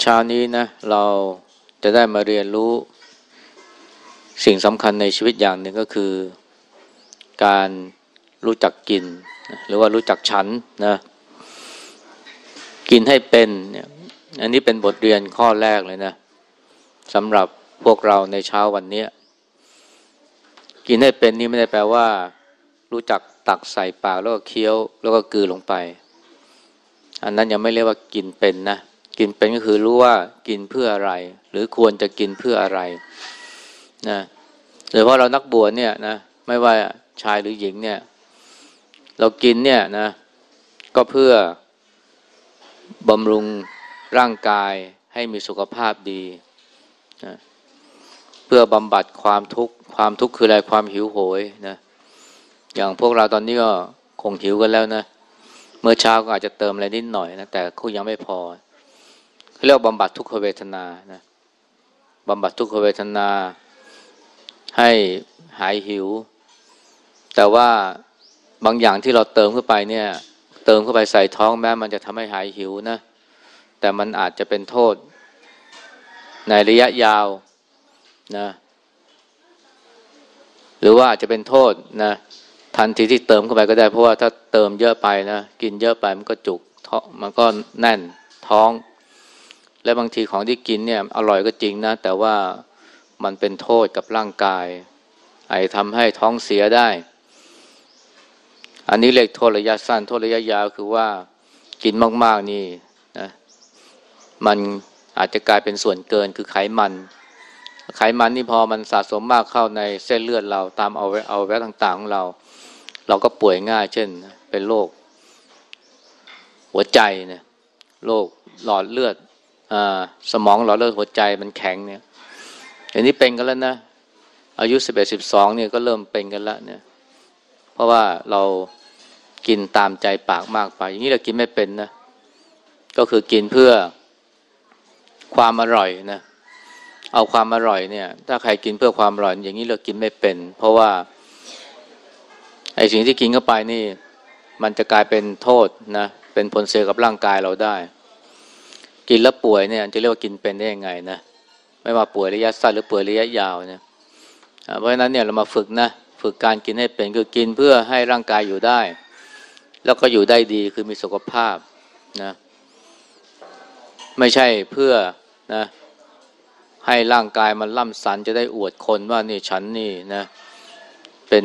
เช้านี้นะเราจะได้มาเรียนรู้สิ่งสำคัญในชีวิตอย่างหนึ่งก็คือ การรู้จักกิน หรือว่ารู้จักฉันนะกินให้เป็นอันนี้เป็นบทเรียนข้อแรกเลยนะสำหรับพวกเราในเช้าวันนี้กินให้เป็นนี่ไม่ได้แปลว่า รู้จักตักใส่ปากแล้วก็เคี้ยว แล้วก็กือลงไป อันนั้นยังไม่เรียกว่ากินเป็นนะ กินเป็นก็คือรู้ว่ากินเพื่ออะไร หรือควรจะกินเพื่ออะไรนะโดยเฉพาะเรานักบวชเนี่ยนะไม่ว่าชายหรือหญิงเนี่ย เรากินเนี่ยนะ ก็เพื่อบำรุงร่างกายให้มีสุขภาพดีนะเพื่อบำบัดความทุกข์ความทุกข์คืออะไรความหิวโหยนะอย่างพวกเราตอนนี้ก็คงหิวกันแล้วนะ เมื่อเช้าก็อาจจะเติมอะไรนิดหน่อยนะแต่ก็ยังไม่พอ เรียกบำบัดทุกขเวทนานะบำบัดทุกขเวทนา ให้หายหิว แต่ว่าบางอย่างที่เราเติมเข้าไปเนี่ย เติมเข้าไปใส่ท้องแม้มันจะทำให้หายหิวนะ แต่มันอาจจะเป็นโทษ ในระยะยาวนะ หรือว่าอาจจะเป็นโทษนะทันทีที่เติมเข้าไปก็ได้ เพราะว่าถ้าเติมเยอะไปนะ กินเยอะไปมันก็จุกท้องมันก็แน่นท้อง และบางทีของที่กินเนี่ยอร่อยก็จริงนะ แต่ว่ามันเป็นโทษกับร่างกาย ไอทำให้ท้องเสียได้ อันนี้เรียกโทษระยะสั้น โทษระยะยาวคือว่ากินมาก ๆ นี่นะมันอาจจะกลายเป็นส่วนเกินคือไขมัน ไขมันนี่พอมันสะสมมากเข้าในเส้นเลือดเราตามเอาเอาแวะต่างๆของเรา เราก็ป่วยง่าย เช่น เป็นโรคหัวใจเนี่ยโรคหลอดเลือด สมองหลอดเลือดหัวใจมันแข็งเนี่ยอันนี้เป็นกันแล้วนะอายุสิบเอ็ดสิบสองเนี่ยก็เริ่มเป็นกันแล้วเนี่ย เพราะว่าเรากินตามใจปากมากไป อย่างนี้เรากินไม่เป็นนะก็คือกินเพื่อความอร่อยนะเอาความอร่อยเนี่ย ถ้าใครกินเพื่อความอร่อย อย่างนี้เรากินไม่เป็น เพราะว่าไอ้สิ่งที่กินเข้าไปนี่ มันจะกลายเป็นโทษนะเป็นผลเสียกับร่างกายเราได้ กินแล้วป่วยเนี่ยจะเรียกว่ากินเป็นได้ยังไงนะไม่ว่าป่วยระยะสั้นหรือป่วยระยะยาวเนี่ยเพราะฉะนั้นเนี่ยเรามาฝึกนะฝึกการกินให้เป็นคือกินเพื่อให้ร่างกายอยู่ได้ แล้วก็อยู่ได้ดีคือมีสุขภาพนะไม่ใช่เพื่อนะให้ร่างกายมันล่ำสันจะได้อวดคนว่านี่ฉันนี่นะเป็น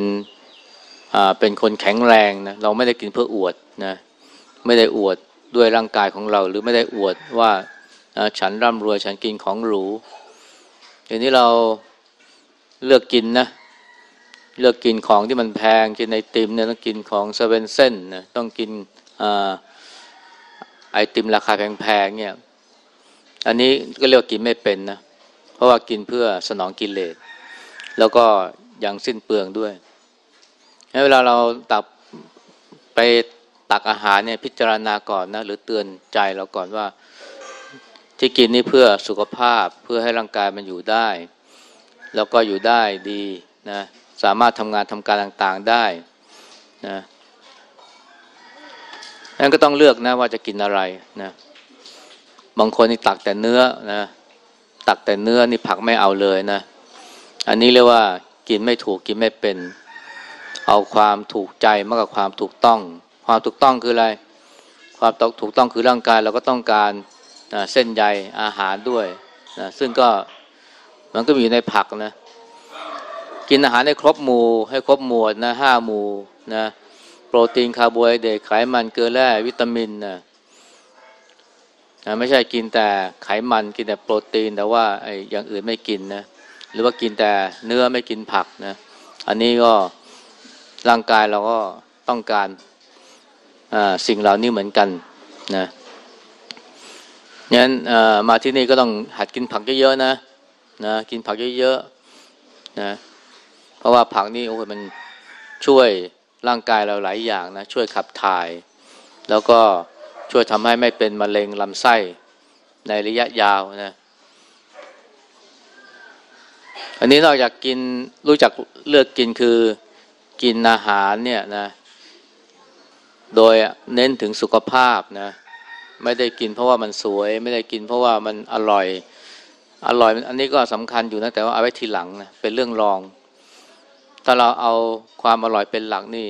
อ่าเป็นคนแข็งแรงนะเราไม่ได้กินเพื่ออวดนะไม่ได้อวด ด้วยร่างกายของเรา หรือไม่ได้อวดว่าฉันร่ำรวยฉันกินของหรูเดี๋ยวนี้เราเลือกกินนะ เลือกกินของที่มันแพงกินไอติมเนี่ยต้องกินของเซเว่นเส้นนะต้องกินไอติมราคาแพงๆเนี่ย อันนี้ก็เรียกกินไม่เป็นนะ เพราะว่ากินเพื่อสนองกิเลสแล้วก็ยังสิ้นเปลืองด้วย เวลาเราตับไป ตักอาหารเนี่ยพิจารณาก่อนนะหรือเตือนใจเราก่อนว่า ที่กินนี่เพื่อสุขภาพเพื่อให้ร่างกายมันอยู่ได้ แล้วก็อยู่ได้ดีนะสามารถทำงานทำการต่างๆได้นะนั้นก็ต้องเลือกนะว่าจะกินอะไรนะบางคนนี่ตักแต่เนื้อนะตักแต่เนื้อนี่ผักไม่เอาเลยนะ อันนี้เรียกว่ากินไม่ถูกกินไม่เป็น เอาความถูกใจมากกว่าความถูกต้อง ความถูกต้องคืออะไร ความถูกต้องคือร่างกายเราก็ต้องการเส้นใยอาหารด้วยนะซึ่งก็มันก็มีอยู่ในผักนะกินอาหารให้ครบหมู่ให้ครบหมวดนะห้าหมู่นะโปรตีนคาร์โบไฮเดรตไขมันเกลือแร่วิตามินนะนะไม่ใช่กินแต่ไขมันกินแต่โปรตีนแต่ว่าไอ้อย่างอื่นไม่กินนะหรือว่ากินแต่เนื้อไม่กินผักนะอันนี้ก็ร่างกายเราก็ต้องการ สิ่งเหล่านี้เหมือนกันนะงั้นมาที่นี่ก็ต้องหัดกินผักเยอะๆนะนะกินผักเยอะๆนะเพราะว่าผักนี่โอ้โหมันช่วยร่างกายเราหลายอย่างนะช่วยขับถ่าย แล้วก็ช่วยทำให้ไม่เป็นมะเร็งลำไส้ในระยะยาวนะอันนี้นอกจากกินรู้จักเลือกกินคือกินอาหารเนี่ยนะ โดยเน้นถึงสุขภาพนะไม่ได้กินเพราะว่ามันสวย ไม่ได้กินเพราะว่ามันอร่อย อร่อยอันนี้ก็สำคัญอยู่นะแต่ว่าเอาไว้ทีหลังนะเป็นเรื่องรองถ้าเราเอาความอร่อยเป็นหลักนี่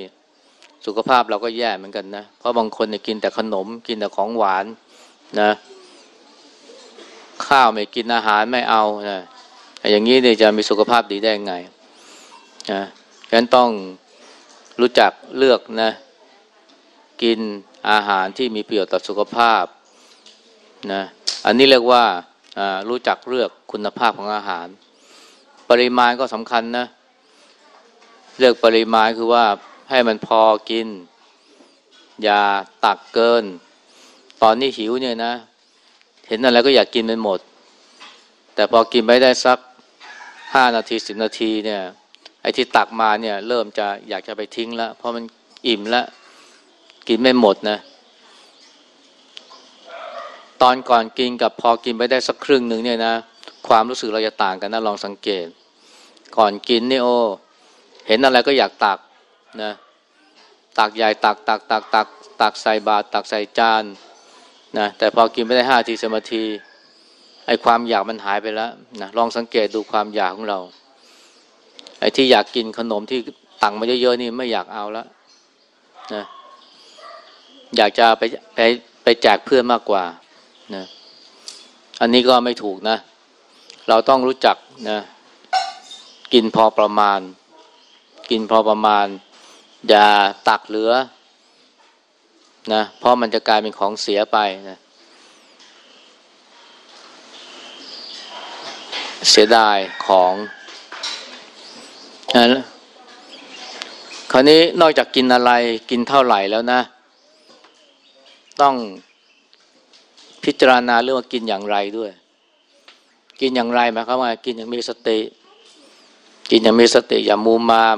สุขภาพเราก็แย่เหมือนกันนะเพราะบางคนเนี่ยกินแต่ขนมกินแต่ของหวานนะข้าวไม่กินอาหารไม่เอานะอย่างนี้เนี่ยจะมีสุขภาพดีได้ยังไงนะฉะนั้นต้องรู้จักเลือกนะ กินอาหารที่มีประโยชน์ต่อสุขภาพนะอันนี้เรียกว่ารู้จักเลือกคุณภาพของอาหาร ปริมาณก็สำคัญนะเลือกปริมาณคือว่าให้มันพอกิน อย่าตักเกิน ตอนนี้หิวเนี่ยนะ เห็นอะไรก็อยากกินเป็นหมด แต่พอกินไปได้สักห้านาทีสิบนาทีเนี่ยไอ้ที่ตักมาเนี่ยเริ่มจะอยากจะไปทิ้งแล้วเพราะมันอิ่มแล้ว กินไม่หมดนะ ตอนก่อนกินกับพอกินไปได้สักครึ่งหนึ่งเนี่ยนะ ความรู้สึกเราจะต่างกันนะลองสังเกต ก่อนกินนี่โอ้เห็นอะไรก็อยากตักนะตักใหญ่ตักตักตักตักตักใส่บาตรตักใส่จานนะแต่พอกินไปได้ห้าทีสมาทีไอ้ความอยากมันหายไปแล้วนะลองสังเกตดูความอยากของเราไอ้ที่อยากกินขนมที่ตังมาเยอะๆนี่ไม่อยากเอาแล้วนะ อยากจะไปไปไปแจกเพื่อนมากกว่านะอันนี้ก็ไม่ถูกนะ เราต้องรู้จักนะกินพอประมาณ กินพอประมาณ อย่าตักเหลือนะเพราะมันจะกลายเป็นของเสียไปนะเสียดายของนะคราวนี้นอกจากกินอะไรกินเท่าไหร่แล้วนะ ต้องพิจารณาเรื่องว่ากินอย่างไรด้วย กินอย่างไรหมายความว่ากินอย่างมีสติ กินอย่างมีสติอย่ามูมาม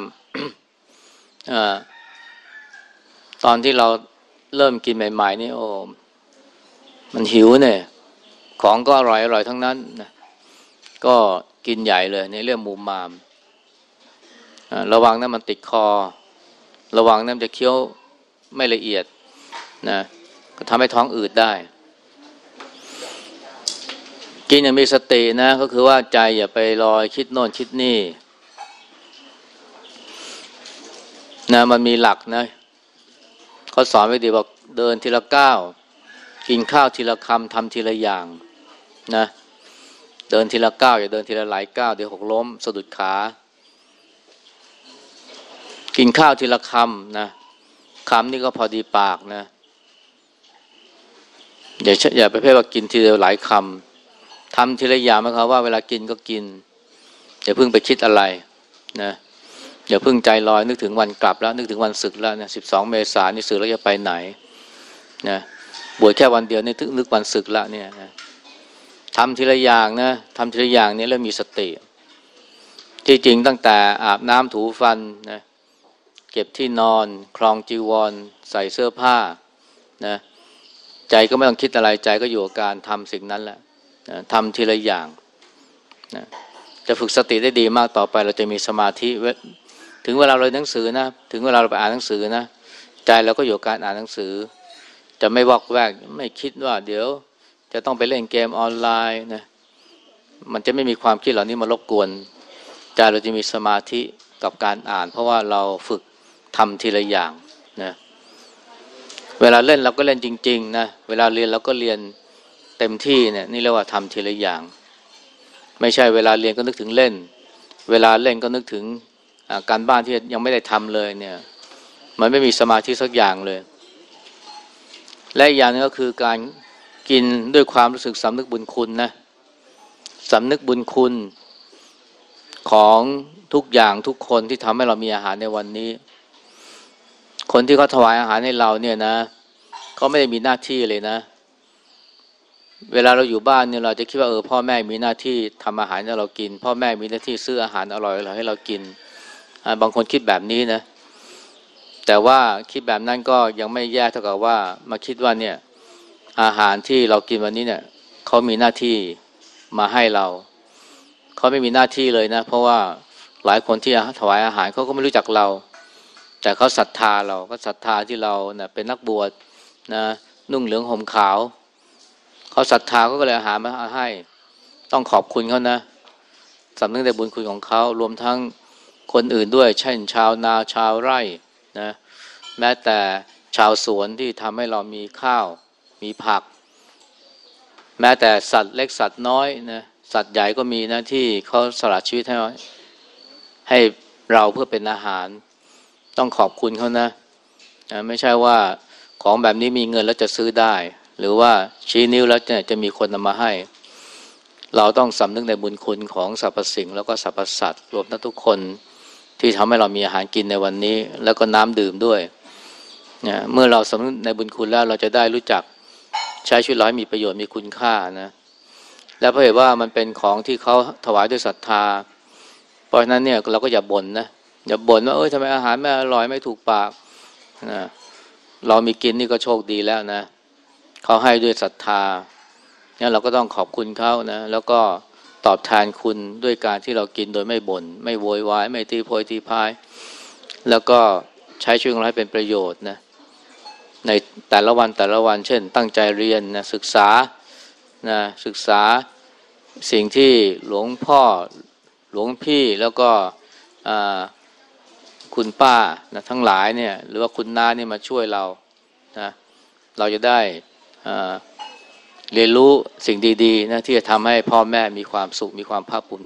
อตอนที่เราเริ่มกินใหม่ ๆ นี่โอ้มันหิวเนี่ย ของก็อร่อยอร่อยทั้งนั้นนะก็กินใหญ่เลยในเรื่องมูมามระวังนั้นมันติดคอ ระวังนั้นจะเคี้ยวไม่ละเอียดนะ ก็ทำให้ท้องอืดได้ กินอย่างมีสตินะ ก็คือว่าใจอย่าไปลอยคิดโน่นคิดนี่นะมันมีหลักนะเขาสอนไว้ดีบอกเดินทีละก้าวกินข้าวทีละคำทำทีละอย่างนะเดินทีละก้าวอย่าเดินทีละหลายก้าวเดี๋ยวหกล้มสะดุดขา กินข้าวทีละคำนะคำนี่ก็พอดีปากนะ อย่าอย่าไปเพ่ว่ากินทีเดียวหลายคำทำทีละอย่างหมายความว่าเวลากินก็กิน อย่าเพิ่งไปคิดอะไรนะอย่าเพิ่งใจลอยนึกถึงวันกลับแล้ว นึกถึงวันศึกแล้วนะสิบสองเมษายนนี่ศึกแล้วจะไปไหนนะบวชแค่วันเดียวนี่นึกวันศึกแล้วเนี่ยนะทำทีละอย่างนะทำทีละอย่างนี้แล้วมีสติ ที่จริงตั้งแต่อาบน้ำถูฟันนะเก็บที่นอน คลองจีวร ใส่เสื้อผ้านะ ใจก็ไม่ต้องคิดอะไรใจก็อยู่กับการทำสิ่งนั้นแหละทำทีละอย่างนะจะฝึกสติได้ดีมากต่อไป เราจะมีสมาธิถึงเวลาเราเรียนหนังสือนะ ถึงเวลาเราไปอ่านหนังสือนะ ใจเราก็อยู่กับการอ่านหนังสือ จะไม่วอกแวกไม่คิดว่า เดี๋ยว จะต้องไปเล่นเกมออนไลน์นะมันจะไม่มีความคิดเหล่านี้มารบกวน ใจเราจะมีสมาธิกับการอ่าน เพราะว่าเราฝึกทำทีละอย่าง เวลาเล่นเราก็เล่นจริง ๆ นะ เวลาเรียนเราก็เรียนเต็มที่เนี่ยนี่เรียกว่าทำทีละอย่าง ไม่ใช่เวลาเรียนก็นึกถึงเล่น เวลาเล่นก็นึกถึงการบ้านที่ยังไม่ได้ทำเลยเนี่ย มันไม่มีสมาธิสักอย่างเลย และอีกอย่างนึงก็คือการกินด้วยความรู้สึกสำนึกบุญคุณนะสำนึกบุญคุณของทุกอย่างทุกคนที่ทำให้เรามีอาหารในวันนี้ คนที่เขาถวายอาหารให้เราเนี่ยนะเขาไม่ได้มีหน้าที่เลยนะ เวลาเราอยู่บ้านเนี่ยเราจะคิดว่าเออพ่อแม่มีหน้าที่ทำอาหารให้เรากิน พ่อแม่มีหน้าที่ซื้ออาหารอร่อยๆให้เรากินบางคนคิดแบบนี้นะ แต่ว่าคิดแบบนั้นก็ยังไม่แย่เท่ากับว่ามาคิดว่าเนี่ยอาหารที่เรากินวันนี้เนี่ยเขามีหน้าที่มาให้เราเขาไม่มีหน้าที่เลยนะ เพราะว่าหลายคนที่ถวายอาหารเขาก็ไม่รู้จักเรา แต่เขาศรัทธาเราก็ศรัทธาที่เราเนะเป็นนักบวชนะนุ่งเหลืองห่มขาว เขาศรัทธาก็เลยอาหารมาให้ ต้องขอบคุณเขานะสำนึกในบุญคุณของเขารวมทั้งคนอื่นด้วยเช่นชาวนาชาวไร่นะแม้แต่ชาวสวนที่ทำให้เรามีข้าวมีผัก แม้แต่สัตว์เล็กสัตว์น้อยนะสัตว์ใหญ่ก็มีนะที่เขาสละชีวิตให้ให้เราเพื่อเป็นอาหาร ต้องขอบคุณเขานะนะไม่ใช่ว่าของแบบนี้มีเงินแล้วจะซื้อได้ หรือว่าชี้นิ้วแล้วจะจะมีคนนำมาให้ เราต้องสำนึกในบุญคุณของสรรพสิ่ง แล้วก็สรรพสัตว์รวมทั้งทุกคนที่ทำให้เรามีอาหารกินในวันนี้ แล้วก็น้ำดื่มด้วยนะเมื่อเราสำนึกในบุญคุณแล้วเราจะได้รู้จักใช้ชีวิตราให้มีประโยชน์มีคุณค่านะและเพราะเหตุว่ามันเป็นของที่เขาถวายด้วยศรัทธา เพราะฉะนั้นเนี่ยเราก็อย่าบ่นนะ อย่าบ่นว่าเอ้ยทำไมอาหารไม่อร่อยไม่ถูกปากนะเรามีกินนี่ก็โชคดีแล้วนะเขาให้ด้วยศรัทธาเนี่ยเราก็ต้องขอบคุณเขานะแล้วก็ตอบแทนคุณด้วยการที่เรากินโดยไม่บน่นไม่โวยวายไม่ตีโพยตีพาย แล้วก็ใช้ชีวิตของเราให้เป็นประโยชน์นะในแต่ละวันแต่ละวัน เช่น ตั้งใจเรียนนะศึกษานะศึกษาสิ่งที่หลวงพ่อหลวงพี่แล้วก็ คุณป้านะทั้งหลายเนี่ย หรือว่าคุณน้านี่ยมาช่วยเรานะเราจะได้เรียนรู้สิ่งดีๆนะที่จะทำให้พ่อแม่มีความสุขมีความภาคภูมิ